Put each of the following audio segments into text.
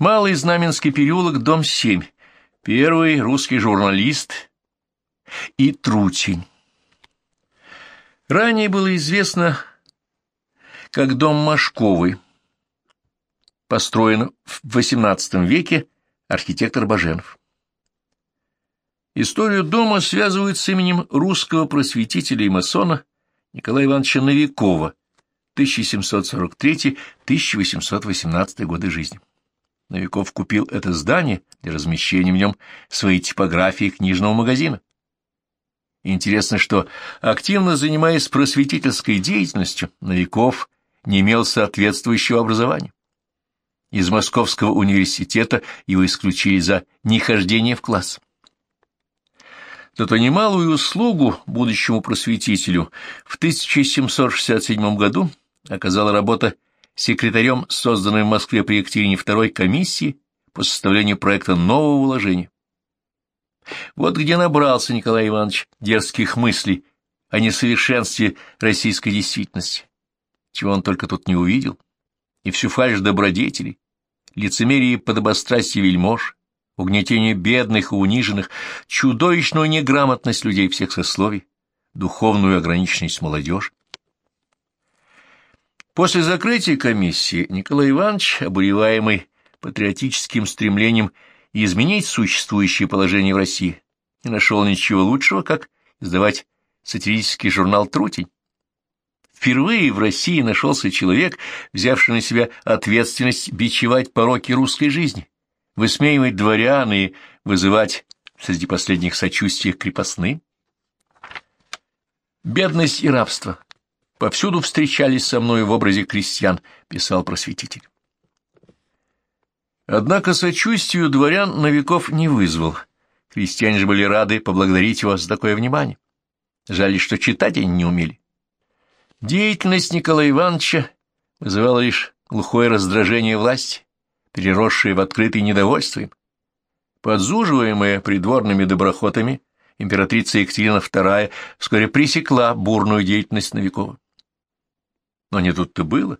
Малый Знаменский переулок, дом 7. Первый русский журналист и Трутень. Ранее было известно, как дом Машковый, построен в XVIII веке архитектор Баженов. Историю дома связывают с именем русского просветителя и масона Николая Ивановича Новикова, 1743-1818 годы жизни. Новиков купил это здание для размещения в нем своей типографии книжного магазина. Интересно, что, активно занимаясь просветительской деятельностью, Новиков не имел соответствующего образования. Из Московского университета его исключили за нехождение в класс. Зато немалую услугу будущему просветителю в 1767 году оказала работа секретарем созданной в Москве при Екатерине II комиссии по составлению проекта нового уложения. Вот где набрался Николай Иванович дерзких мыслей о несовершенстве российской действительности, чего он только тут не увидел, и всю фальшь добродетелей, лицемерие и подобострастие вельмож, угнетение бедных и униженных, чудовищную неграмотность людей всех сословий, духовную ограниченность молодежи. После закрытия комиссии Николай Иванович, обуреваемый патриотическим стремлением изменить существующее положение в России, не нашел ничего лучшего, как издавать сатирический журнал «Трутень». Впервые в России нашелся человек, взявший на себя ответственность бичевать пороки русской жизни, высмеивать дворян и вызывать среди последних сочувствие крепостным. Бедность и рабство повсюду встречались со мной в образе крестьян, писал просветитель. Однако сочувствию дворян Новиков не вызвал. Крестьяне же были рады поблагодарить его за такое внимание. Жаль, что читать они не умели. Деятельность Николая Ивановича вызывала лишь глухое раздражение власти, переросшее в открытое недовольство им. Подзуживаемая придворными доброхотами, императрица Екатерина II вскоре пресекла бурную деятельность Новикова. Но не тут-то было.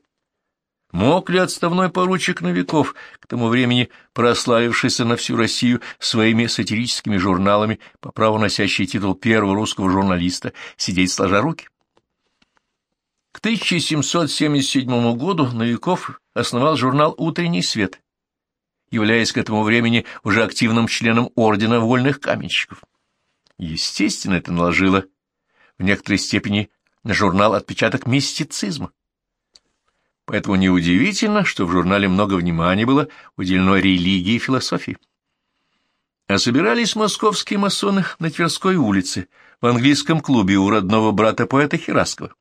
Мог ли отставной поручик Новиков, к тому времени прославившийся на всю Россию своими сатирическими журналами, по праву носящий титул первого русского журналиста, сидеть сложа руки? К 1777 году Новиков основал журнал «Утренний свет», являясь к этому времени уже активным членом Ордена Вольных Каменщиков. Естественно, это наложило в некоторой степени на журнал отпечаток мистицизма. Поэтому неудивительно, что в журнале много внимания было уделено религии и философии. А собирались московские масоны на Тверской улице, в английском клубе у родного брата поэта Хераскова.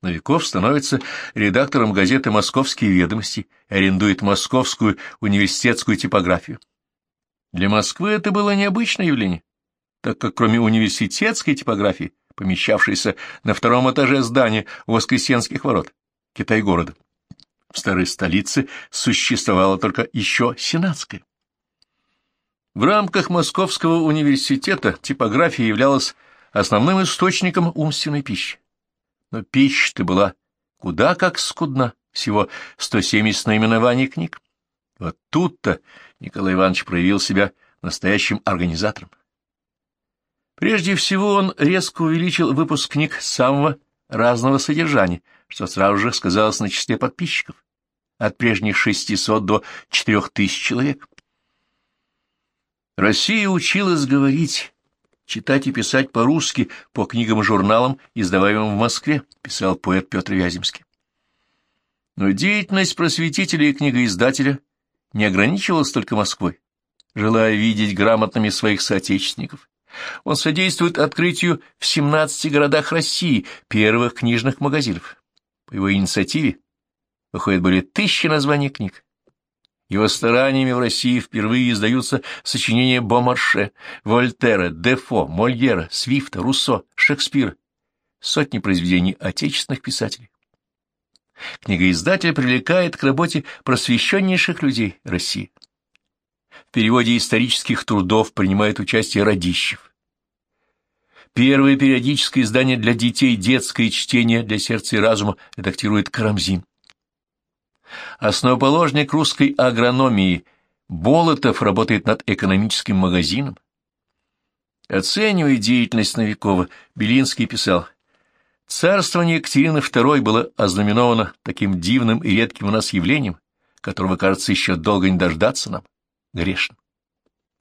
Новиков становится редактором газеты «Московские ведомости» и арендует московскую университетскую типографию. Для Москвы это было необычное явление, так как кроме университетской типографии, помещавшейся на втором этаже здания у Воскресенских ворот, Китай-города, в старой столице существовала только еще сенатская. В рамках Московского университета типография являлась основным источником умственной пищи. Но пища-то была куда как скудна, всего 170 наименований книг. Вот тут-то Николай Иванович проявил себя настоящим организатором. Прежде всего он резко увеличил выпуск книг самого разного содержания, что сразу же сказалось на числе подписчиков, от прежних 600 до 4000 человек. Россия училась говорить, читать и писать по-русски по книгам и журналам, издаваемым в Москве, писал поэт Петр Вяземский. Но деятельность просветителя и книгоиздателя не ограничивалась только Москвой. Желая видеть грамотными своих соотечественников, он содействует открытию в 17 городах России первых книжных магазинов. По его инициативе выходят более тысячи названий книг. Его стараниями в России впервые издаются сочинения Бомарше, Вольтера, Дефо, Мольера, Свифта, Руссо, Шекспира, сотни произведений отечественных писателей. Книгоиздатель привлекает к работе просвещеннейших людей России. В переводе исторических трудов принимает участие Радищев. Первое периодическое издание для детей «Детское чтение для сердца и разума» редактирует Карамзин. Основоположник русской агрономии Болотов работает над экономическим магазином. Оценивая деятельность Новикова, Белинский писал, «Царствование Екатерины II было ознаменовано таким дивным и редким у нас явлением, которого, кажется, еще долго не дождаться нам, грешным.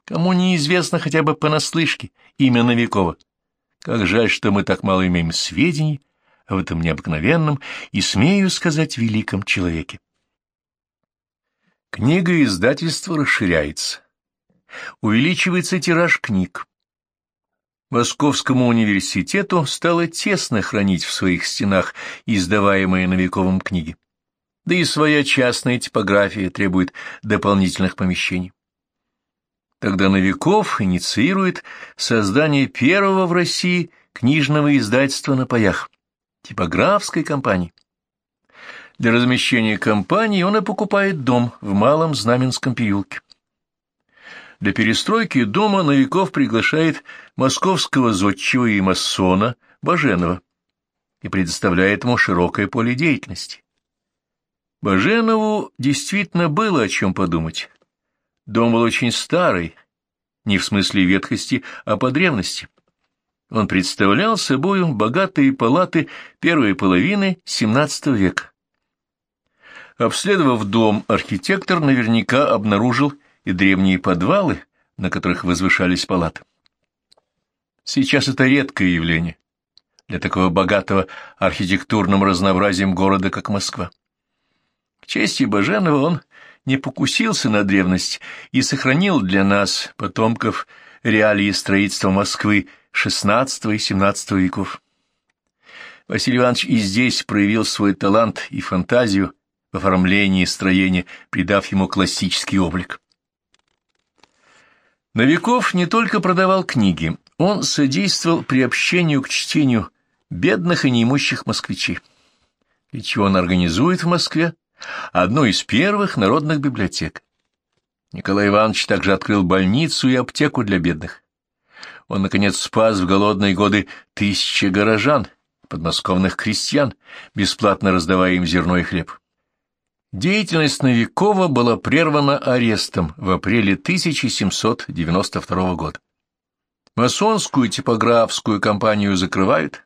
Кому неизвестно хотя бы понаслышке имя Новикова, как жаль, что мы так мало имеем сведений об этом необыкновенном и, смею сказать, великом человеке. Книга издательства расширяется. Увеличивается тираж книг. Московскому университету стало тесно хранить в своих стенах издаваемые Новиковым книги. Да и своя частная типография требует дополнительных помещений. Тогда Новиков инициирует создание первого в России книжного издательства на паях, типографской компании. Для размещения компании он и покупает дом в Малом Знаменском переулке. Для перестройки дома Новиков приглашает московского зодчего и масона Баженова и предоставляет ему широкое поле деятельности. Баженову действительно было о чем подумать. Дом был очень старый, не в смысле ветхости, а по древности. Он представлял собою богатые палаты первой половины XVII века. Обследовав дом, архитектор наверняка обнаружил и древние подвалы, на которых возвышались палаты. Сейчас это редкое явление для такого богатого архитектурным разнообразием города, как Москва. К чести Баженова он не покусился на древность и сохранил для нас, потомков, реалии строительства Москвы XVI и XVII веков. Василий Иванович и здесь проявил свой талант и фантазию в оформлении строения, придав ему классический облик. Новиков не только продавал книги, он содействовал приобщению к чтению бедных и неимущих москвичей, для чего он организует в Москве одну из первых народных библиотек. Николай Иванович также открыл больницу и аптеку для бедных. Он, наконец, спас в голодные годы тысячи горожан, подмосковных крестьян, бесплатно раздавая им зерно и хлеб. Деятельность Новикова была прервана арестом в апреле 1792 года. Масонскую типографскую компанию закрывают,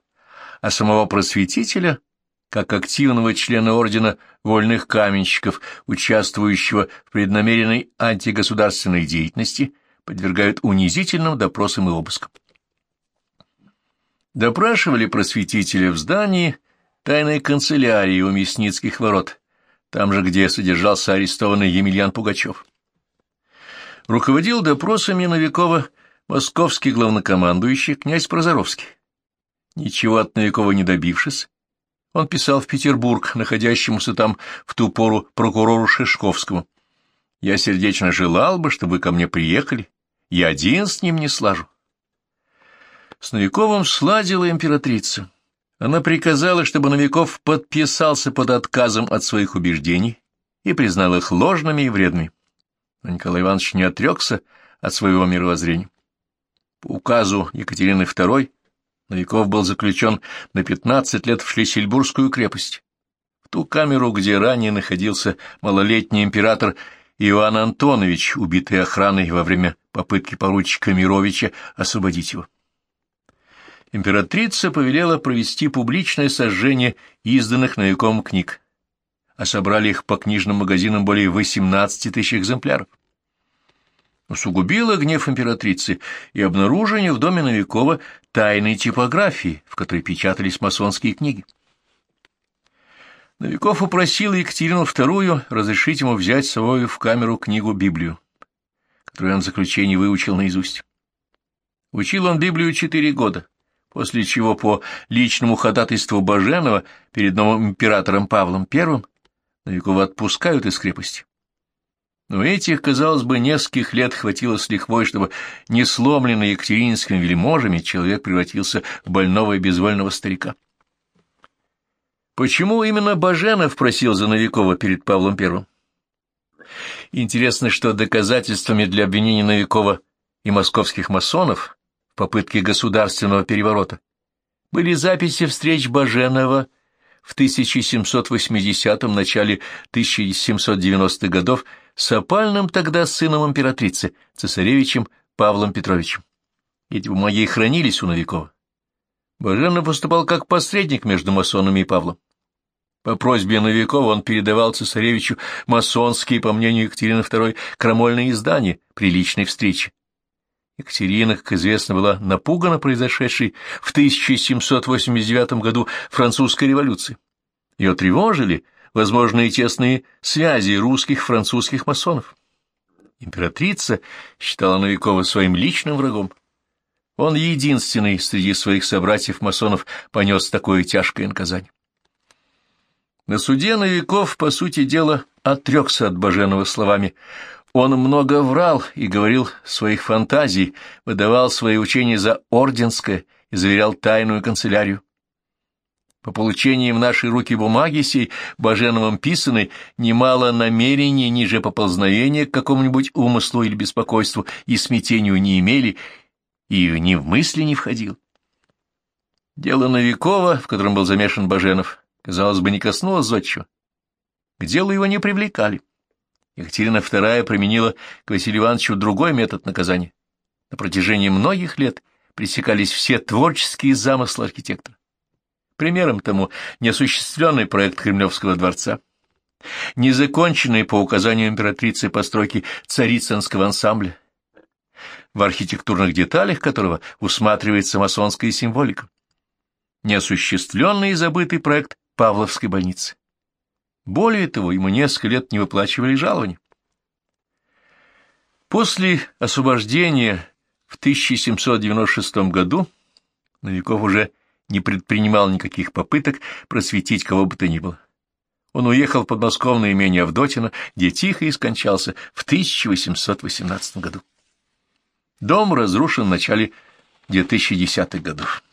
а самого просветителя, как активного члена Ордена Вольных Каменщиков, участвующего в преднамеренной антигосударственной деятельности, подвергают унизительным допросам и обыскам. Допрашивали просветителя в здании тайной канцелярии у Мясницких ворот, там же, где содержался арестованный Емельян Пугачев. Руководил допросами Новикова московский главнокомандующий князь Прозоровский. Ничего от Новикова не добившись, он писал в Петербург, находящемуся там в ту пору прокурору Шишковскому. «Я сердечно желал бы, чтобы вы ко мне приехали. Я один с ним не слажу». С Новиковым сладила императрица. Она приказала, чтобы Новиков подписался под отказом от своих убеждений и признал их ложными и вредными. Но Николай Иванович не отрекся от своего мировоззрения. По указу Екатерины II Новиков был заключен на 15 лет в Шлиссельбургскую крепость, в ту камеру, где ранее находился малолетний император Иван Антонович, убитый охраной во время попытки поручика Мировича освободить его императрица повелела провести публичное сожжение изданных новиком книг, а собрали их по книжным магазинам более 18 тысяч экземпляров. Усугубило гнев императрицы и обнаружение в доме Новикова тайной типографии, в которой печатались масонские книги. Новиков упросил Екатерину II разрешить ему взять с собой в камеру книгу Библию, которую он в заключении выучил наизусть. Учил он Библию четыре года, после чего по личному ходатайству Баженова перед новым императором Павлом I Новикова отпускают из крепости. Но этих, казалось бы, нескольких лет хватило с лихвой, чтобы, не сломленный екатеринскими вельможами, человек превратился в больного и безвольного старика. Почему именно Баженов просил за Новикова перед Павлом I? Интересно, что доказательствами для обвинения Новикова и московских масонов попытки государственного переворота. Были записи встреч Баженова, в 1780-м, начале 1790-х годов с опальным тогда сыном императрицы, цесаревичем Павлом Петровичем. Эти бумаги хранились у Новикова. Баженов выступал как посредник между масонами и Павлом. По просьбе Новикова он передавал цесаревичу масонские, по мнению Екатерины II, крамольные издания при личной встрече. Екатерина, как известно, была напугана произошедшей в 1789 году французской революции. Ее тревожили возможные тесные связи русских французских масонов. Императрица считала Новикова своим личным врагом. Он единственный среди своих собратьев-масонов понес такое тяжкое наказание. На суде Новиков, по сути дела, отрекся от Баженова словами «Он много врал и говорил своих фантазий, выдавал свои учения за орденское и заверял тайную канцелярию. По получении в наши руки бумаги сей Баженовым писаны немало намерений ниже поползновения к какому-нибудь умыслу или беспокойству и смятению не имели, и ни в мысли не входил. Дело Новикова, в котором был замешан Баженов, казалось бы, не коснулось зодчего. К делу его не привлекали. Екатерина II применила к Василию Ивановичу другой метод наказания. На протяжении многих лет пресекались все творческие замыслы архитектора. Примером тому неосуществленный проект Кремлевского дворца, незаконченные по указанию императрицы постройки царицынского ансамбля, в архитектурных деталях которого усматривается масонская символика, неосуществленный и забытый проект Павловской больницы. Более того, ему несколько лет не выплачивали жалования. После освобождения в 1796 году Новиков уже не предпринимал никаких попыток просветить кого бы то ни было. Он уехал в подмосковное имение Авдотина, где тихо и скончался в 1818 году. Дом разрушен в начале 2010-х годов.